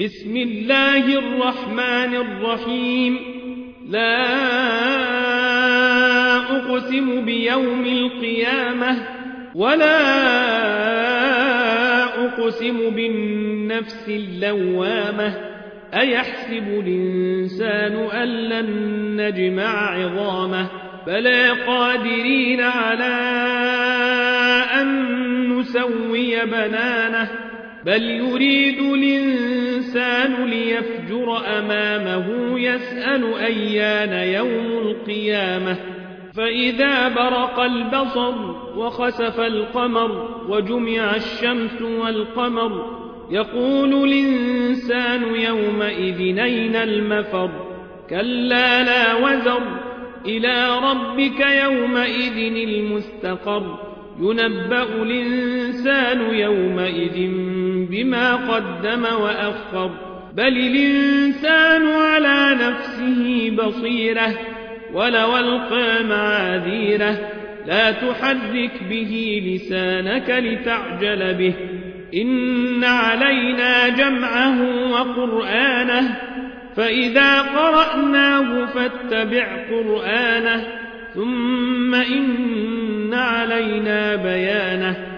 بسم الله الرحمن الرحيم. لا أقسم بيوم القيامة ولا أقسم بالنفس اللوامة. أيحسب الإنسان أن لن نجمع عظامه؟ بلى قادرين على أن نسوي بنانه. بل يريد الإنسان ليفجر أمامه يسأل أيان يوم القيامة. فإذا برق البصر وخسف القمر وجمع الشمس والقمر يقول الإنسان يومئذ أين المفر؟ كلا لا وزر إلى ربك يومئذ المستقر. ينبأ الإنسان يومئذ بما قدم وأخر. بل الإنسان على نفسه بصيرة ولو ألقى معاذيره لا تحرك به لسانك لتعجل به. إن علينا جمعه وقرآنه فإذا قرأناه فاتبع قرآنه ثم إن علينا بيانه.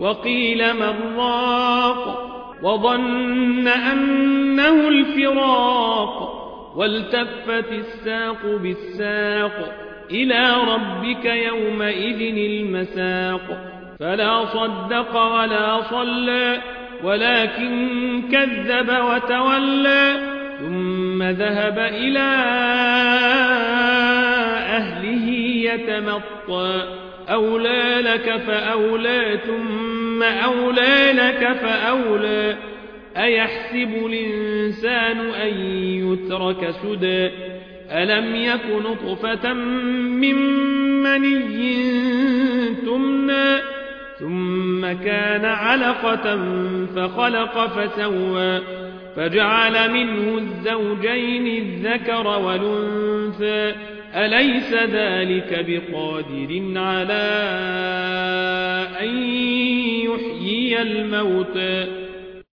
وقيل من راق وظن أنه الفراق والتفت الساق بالساق إلى ربك يومئذ المساق فلا صدق ولا صلى ولكن كذب وتولى ثم ذهب إلى أهله يتمطى أولى لك فأولى ثم أولى لك فأولى. أيحسب الإنسان أن يترك سدى؟ ألم يك نطفة من مني تمنى؟ ثم كان علقة فخلق فسوى. فجعل منه الزوجين الذكر والأنثى. أليس ذلك بقادر على الموتى